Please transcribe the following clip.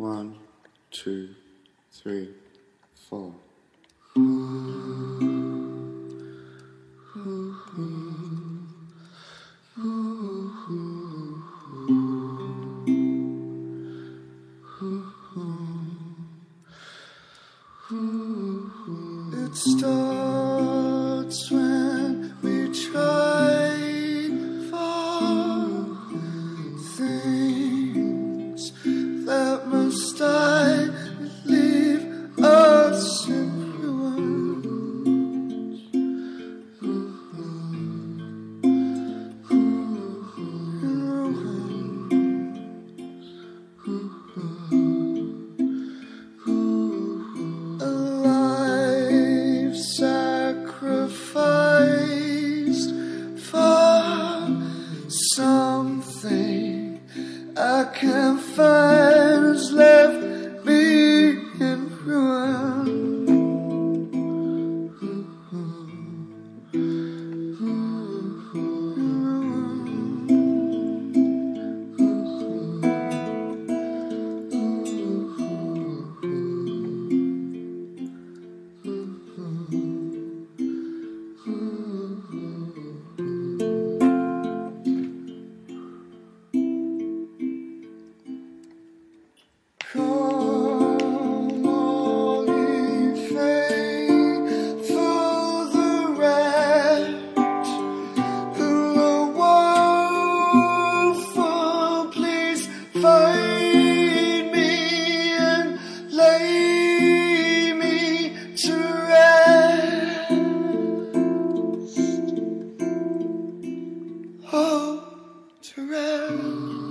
One, two, three, four. It starts is left. oh, Terrell.